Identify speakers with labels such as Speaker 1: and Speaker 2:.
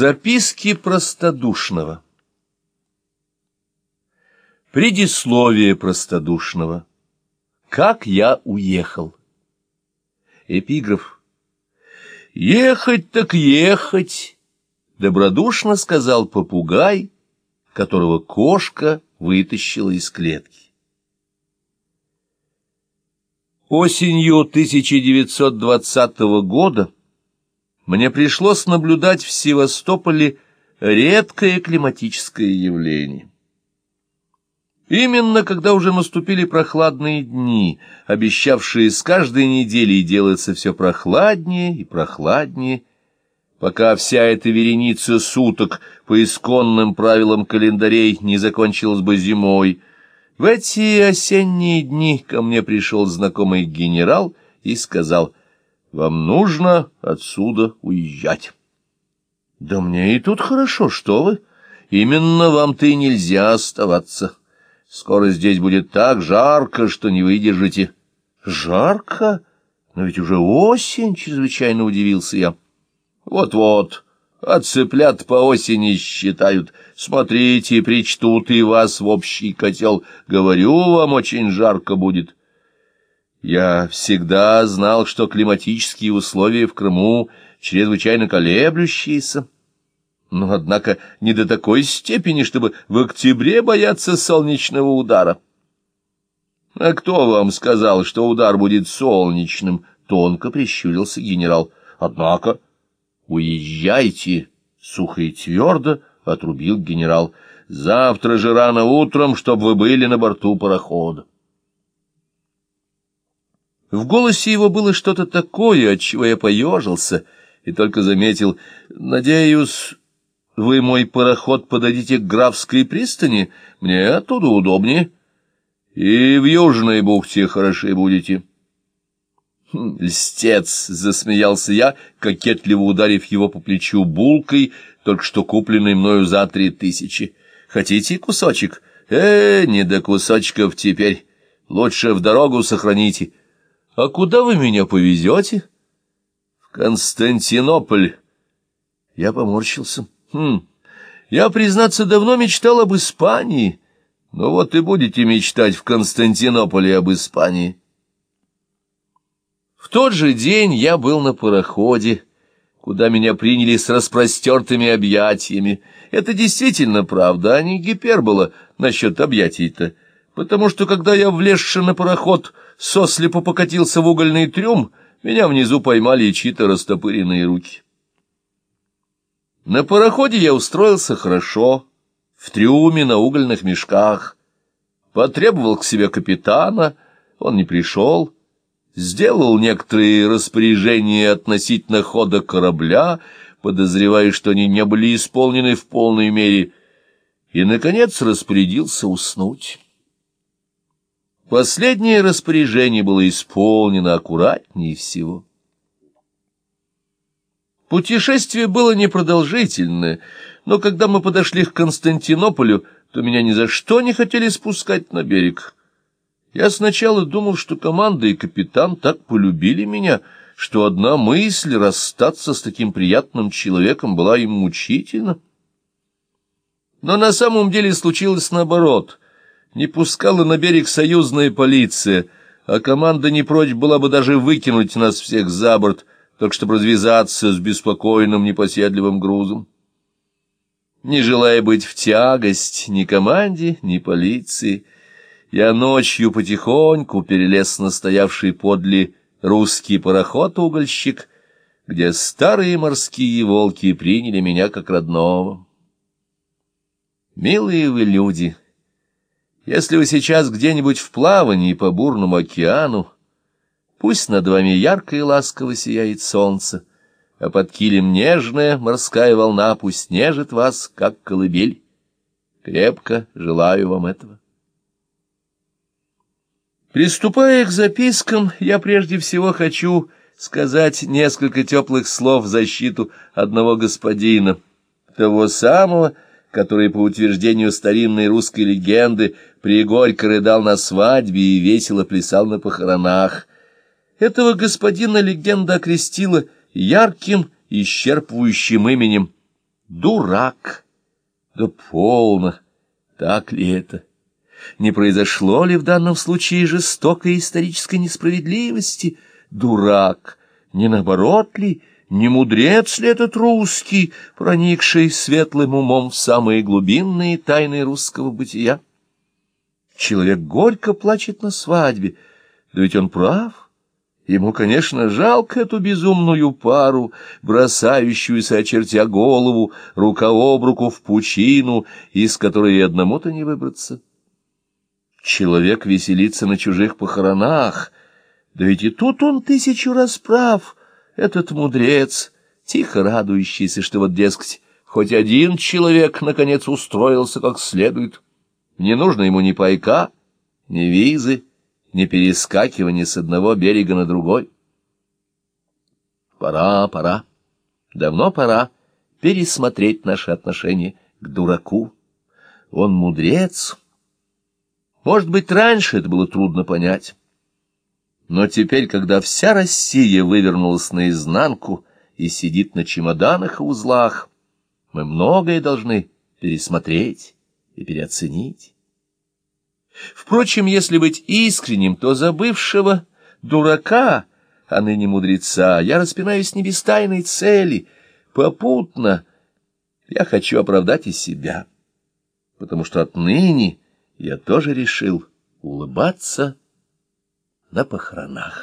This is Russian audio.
Speaker 1: Записки простодушного Предисловие простодушного Как я уехал Эпиграф «Ехать так ехать!» Добродушно сказал попугай, которого кошка вытащила из клетки. Осенью 1920 года мне пришлось наблюдать в Севастополе редкое климатическое явление. Именно когда уже наступили прохладные дни, обещавшие с каждой неделей делаться все прохладнее и прохладнее, пока вся эта вереница суток по исконным правилам календарей не закончилась бы зимой, в эти осенние дни ко мне пришел знакомый генерал и сказал — вам нужно отсюда уезжать. Да мне и тут хорошо, что вы. Именно вам-то и нельзя оставаться. Скоро здесь будет так жарко, что не выдержите. Жарко? Но ведь уже осень, чрезвычайно удивился я. Вот-вот, а цыплят по осени считают. Смотрите, причтут и вас в общий котел. Говорю вам, очень жарко будет. Я всегда знал, что климатические условия в Крыму чрезвычайно колеблющиеся, но, однако, не до такой степени, чтобы в октябре бояться солнечного удара. — А кто вам сказал, что удар будет солнечным? — тонко прищурился генерал. — Однако, уезжайте, — сухо и твердо отрубил генерал. — Завтра же рано утром, чтобы вы были на борту парохода. В голосе его было что-то такое, от чего я поежился, и только заметил, «Надеюсь, вы мой пароход подадите к Графской пристани? Мне оттуда удобнее. И в Южной бухте хороши будете». «Хм, «Льстец!» — засмеялся я, кокетливо ударив его по плечу булкой, только что купленной мною за три тысячи. «Хотите кусочек?» «Э, не до кусочков теперь. Лучше в дорогу сохраните». «А куда вы меня повезете?» «В Константинополь». Я поморщился. «Хм, я, признаться, давно мечтал об Испании. Ну вот и будете мечтать в Константинополе об Испании». В тот же день я был на пароходе, куда меня приняли с распростертыми объятиями. Это действительно правда, а не гипербола насчет объятий-то потому что, когда я, влезши на пароход, сослепо покатился в угольный трюм, меня внизу поймали чьи-то растопыренные руки. На пароходе я устроился хорошо, в трюме на угольных мешках. Потребовал к себе капитана, он не пришел, сделал некоторые распоряжения относительно хода корабля, подозревая, что они не были исполнены в полной мере, и, наконец, распорядился уснуть. Последнее распоряжение было исполнено аккуратнее всего. Путешествие было непродолжительное, но когда мы подошли к Константинополю, то меня ни за что не хотели спускать на берег. Я сначала думал, что команда и капитан так полюбили меня, что одна мысль расстаться с таким приятным человеком была им мучительна. Но на самом деле случилось наоборот — не пускала на берег союзная полиция, а команда не прочь была бы даже выкинуть нас всех за борт, только чтобы развязаться с беспокойным, непоседливым грузом. Не желая быть в тягость ни команде, ни полиции, я ночью потихоньку перелез на стоявший подле русский пароход-угольщик, где старые морские волки приняли меня как родного. Милые вы люди! Если вы сейчас где-нибудь в плавании по бурному океану, пусть над вами ярко и ласково сияет солнце, а под килем нежная морская волна пусть нежит вас, как колыбель. Крепко желаю вам этого. Приступая к запискам, я прежде всего хочу сказать несколько теплых слов в защиту одного господина, того самого, который, по утверждению старинной русской легенды, пригорько рыдал на свадьбе и весело плясал на похоронах. Этого господина легенда окрестила ярким, исчерпывающим именем Дурак! Да полно! Так ли это? Не произошло ли в данном случае жестокой исторической несправедливости? Дурак! Не наоборот ли? Не мудрец ли этот русский, проникший светлым умом в самые глубинные тайны русского бытия? Человек горько плачет на свадьбе, да ведь он прав. Ему, конечно, жалко эту безумную пару, бросающуюся, очертя голову, рука об руку в пучину, из которой и одному-то не выбраться. Человек веселится на чужих похоронах, да ведь и тут он тысячу раз прав — этот мудрец, тихо радующийся, что вот, дескать, хоть один человек, наконец, устроился как следует. Не нужно ему ни пайка, ни визы, ни перескакивания с одного берега на другой. Пора, пора, давно пора пересмотреть наши отношения к дураку. Он мудрец. Может быть, раньше это было трудно понять. Но теперь, когда вся Россия вывернулась наизнанку и сидит на чемоданах и узлах, мы многое должны пересмотреть и переоценить. Впрочем, если быть искренним, то забывшего дурака, а ныне мудреца, я распинаюсь не без тайной цели. Попутно я хочу оправдать и себя, потому что отныне я тоже решил улыбаться на похоронах.